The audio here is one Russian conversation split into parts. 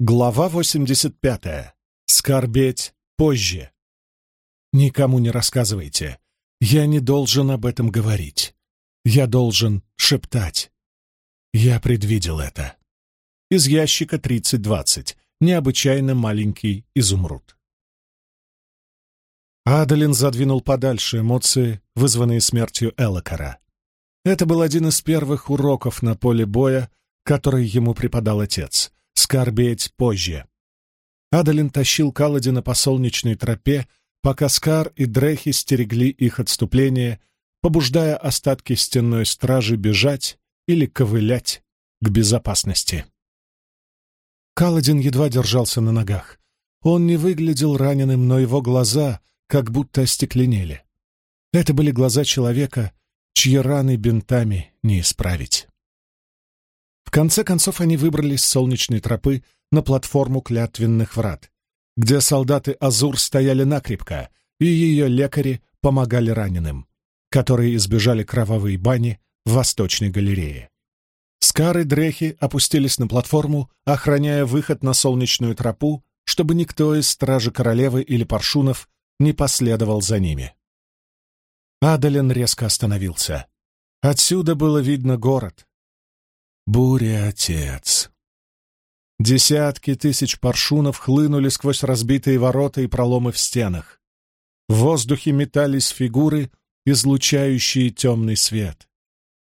Глава 85. Скорбеть позже. Никому не рассказывайте. Я не должен об этом говорить. Я должен шептать. Я предвидел это. Из ящика 3020. Необычайно маленький изумруд. Адалин задвинул подальше эмоции, вызванные смертью Элокара. Это был один из первых уроков на поле боя, который ему преподал отец — скорбеть позже. Адалин тащил Каладина по солнечной тропе, пока Скар и Дрехи стерегли их отступление, побуждая остатки стенной стражи бежать или ковылять к безопасности. Каладин едва держался на ногах. Он не выглядел раненым, но его глаза как будто остекленели. Это были глаза человека, чьи раны бинтами не исправить конце концов они выбрались с солнечной тропы на платформу клятвенных врат, где солдаты Азур стояли накрепко, и ее лекари помогали раненым, которые избежали кровавой бани в восточной галерее. Скары Дрехи опустились на платформу, охраняя выход на солнечную тропу, чтобы никто из стражи королевы или паршунов не последовал за ними. Адален резко остановился. Отсюда было видно город, Буря, отец. Десятки тысяч паршунов хлынули сквозь разбитые ворота и проломы в стенах. В воздухе метались фигуры, излучающие темный свет.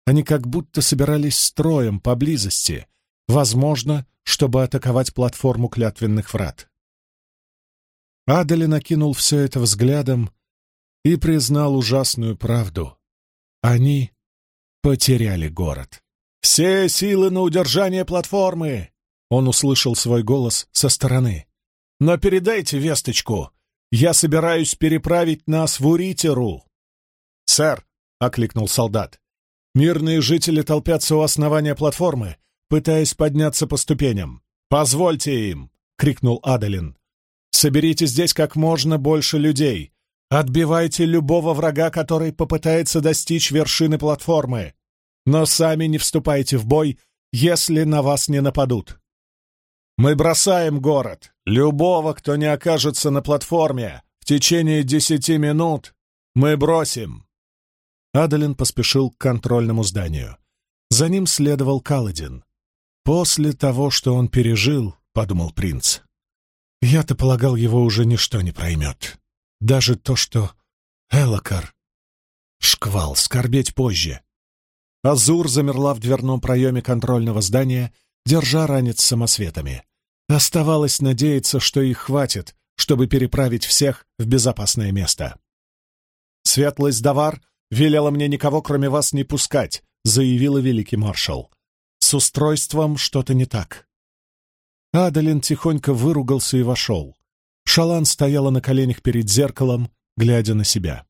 Они как будто собирались строем поблизости, возможно, чтобы атаковать платформу клятвенных врат. Адали накинул все это взглядом и признал ужасную правду. Они потеряли город. «Все силы на удержание платформы!» Он услышал свой голос со стороны. «Но передайте весточку. Я собираюсь переправить нас в Уритеру». «Сэр!» — окликнул солдат. «Мирные жители толпятся у основания платформы, пытаясь подняться по ступеням. Позвольте им!» — крикнул Адалин. «Соберите здесь как можно больше людей. Отбивайте любого врага, который попытается достичь вершины платформы но сами не вступайте в бой, если на вас не нападут. Мы бросаем город. Любого, кто не окажется на платформе в течение десяти минут, мы бросим. Адалин поспешил к контрольному зданию. За ним следовал Каладин. «После того, что он пережил, — подумал принц, — я-то полагал, его уже ничто не проймет. Даже то, что Элокар... Шквал, скорбеть позже. Азур замерла в дверном проеме контрольного здания, держа ранец самосветами. Оставалось надеяться, что их хватит, чтобы переправить всех в безопасное место. «Светлость Давар велела мне никого, кроме вас, не пускать», — заявила великий маршал. «С устройством что-то не так». Адалин тихонько выругался и вошел. Шалан стояла на коленях перед зеркалом, глядя на себя.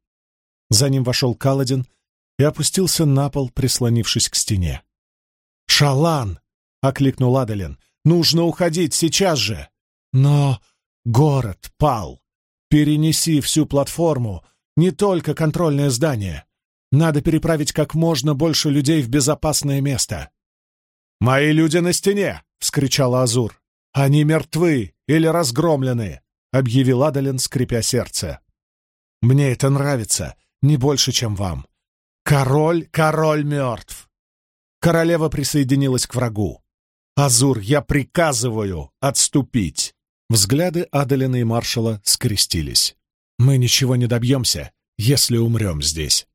За ним вошел Каладин — и опустился на пол, прислонившись к стене. «Шалан!» — окликнул Адалин. «Нужно уходить сейчас же!» «Но город пал! Перенеси всю платформу, не только контрольное здание. Надо переправить как можно больше людей в безопасное место». «Мои люди на стене!» — вскричала Азур. «Они мертвы или разгромлены!» — объявил Адалин, скрипя сердце. «Мне это нравится не больше, чем вам. Король, король мертв. Королева присоединилась к врагу. Азур, я приказываю отступить. Взгляды Адалина и маршала скрестились. Мы ничего не добьемся, если умрем здесь.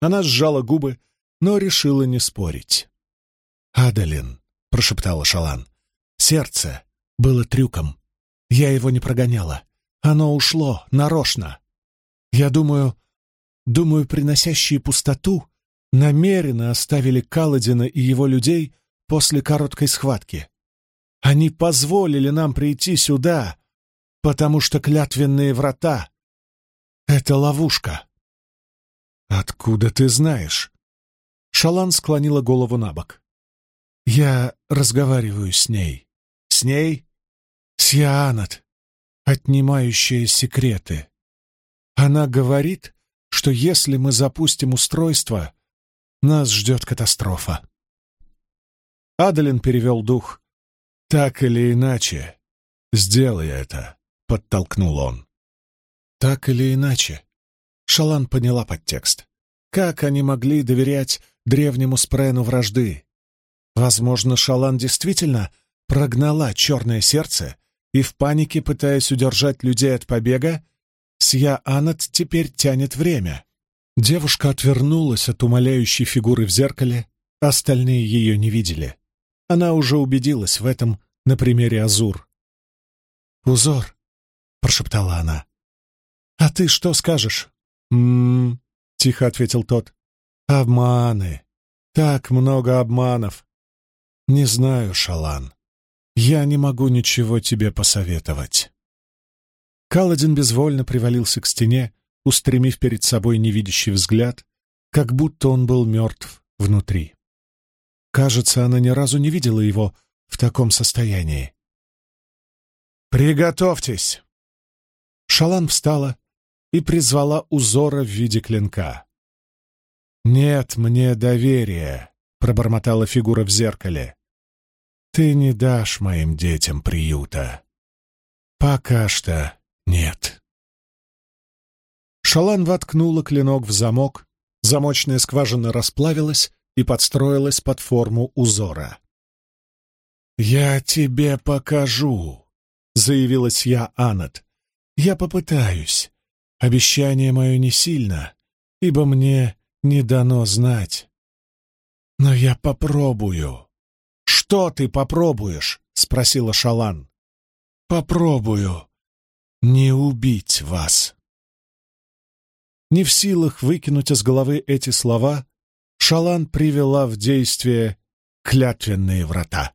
Она сжала губы, но решила не спорить. «Адалин», — прошептала Шалан, — «сердце было трюком. Я его не прогоняла. Оно ушло нарочно. Я думаю, Думаю, приносящие пустоту намеренно оставили Каладина и его людей после короткой схватки. Они позволили нам прийти сюда, потому что клятвенные врата — это ловушка. «Откуда ты знаешь?» Шалан склонила голову на бок. «Я разговариваю с ней. С ней? С Яанат, отнимающая секреты. Она говорит, что если мы запустим устройство, нас ждет катастрофа. Адалин перевел дух. Так или иначе, «Сделай это», — подтолкнул он. Так или иначе, Шалан поняла подтекст. Как они могли доверять древнему спрену вражды? Возможно, Шалан действительно прогнала черное сердце и в панике, пытаясь удержать людей от побега, Сья Анат теперь тянет время. Девушка отвернулась от умоляющей фигуры в зеркале, остальные ее не видели. Она уже убедилась в этом на примере Азур. «Узор», — прошептала она. «А ты что скажешь?» «М-м-м», тихо ответил тот. «Обманы. Так много обманов. Не знаю, Шалан. Я не могу ничего тебе посоветовать». Каладин безвольно привалился к стене, устремив перед собой невидящий взгляд, как будто он был мертв внутри. Кажется, она ни разу не видела его в таком состоянии. «Приготовьтесь!» Шалан встала и призвала узора в виде клинка. «Нет мне доверия», — пробормотала фигура в зеркале. «Ты не дашь моим детям приюта. Пока что нет». Шалан воткнула клинок в замок, замочная скважина расплавилась и подстроилась под форму узора. «Я тебе покажу», — заявилась я Анат. «Я попытаюсь. Обещание мое не сильно, ибо мне не дано знать. Но я попробую». «Что ты попробуешь?» — спросила Шалан. «Попробую не убить вас». Не в силах выкинуть из головы эти слова, Шалан привела в действие клятвенные врата.